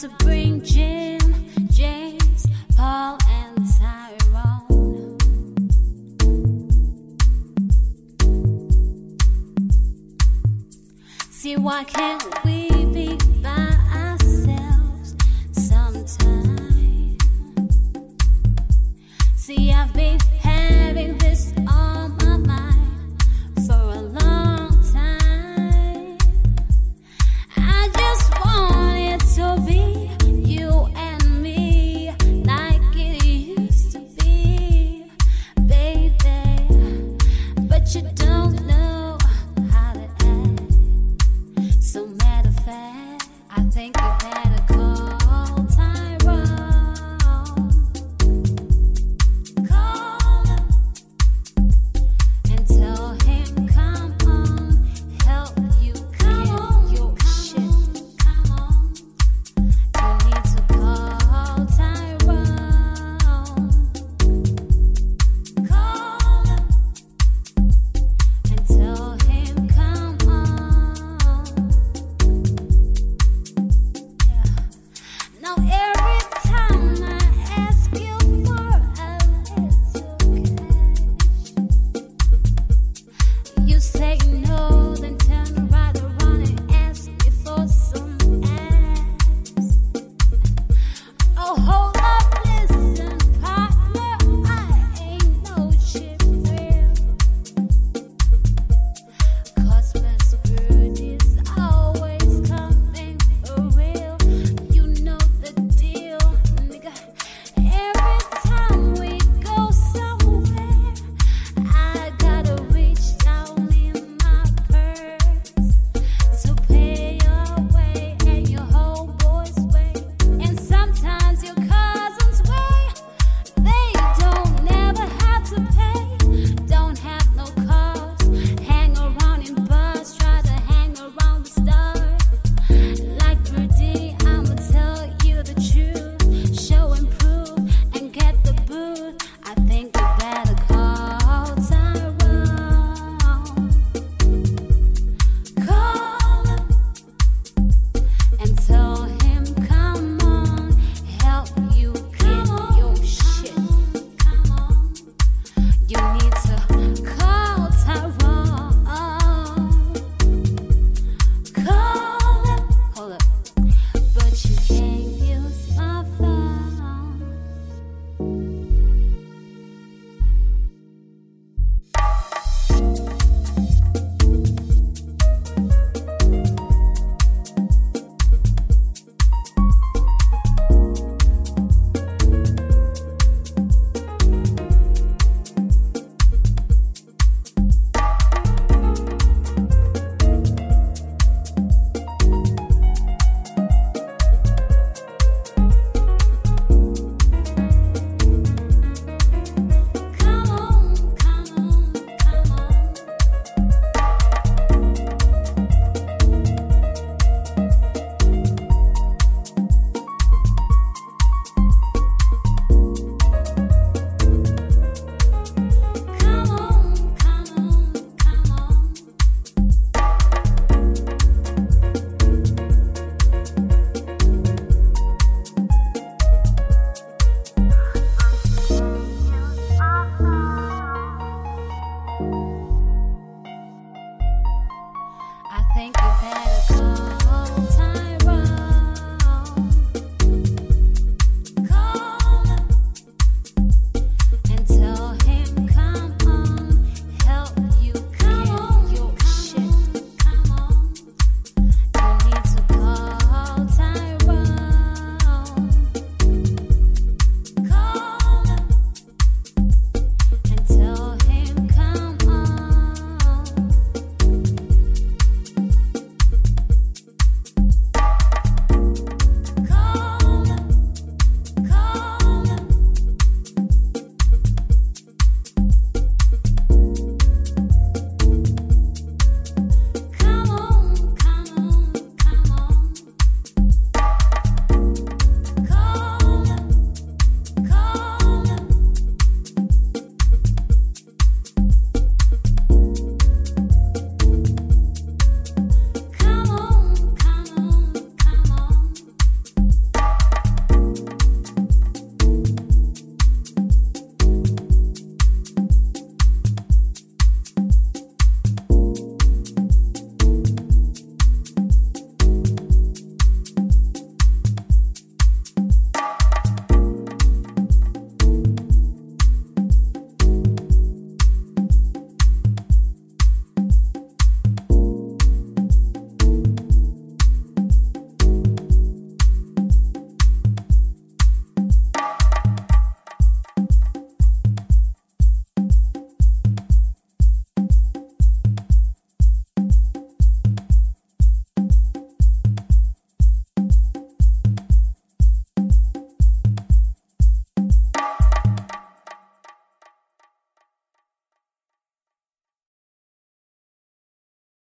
to bring Jim, James, Paul, and Tyrone. See, why can't we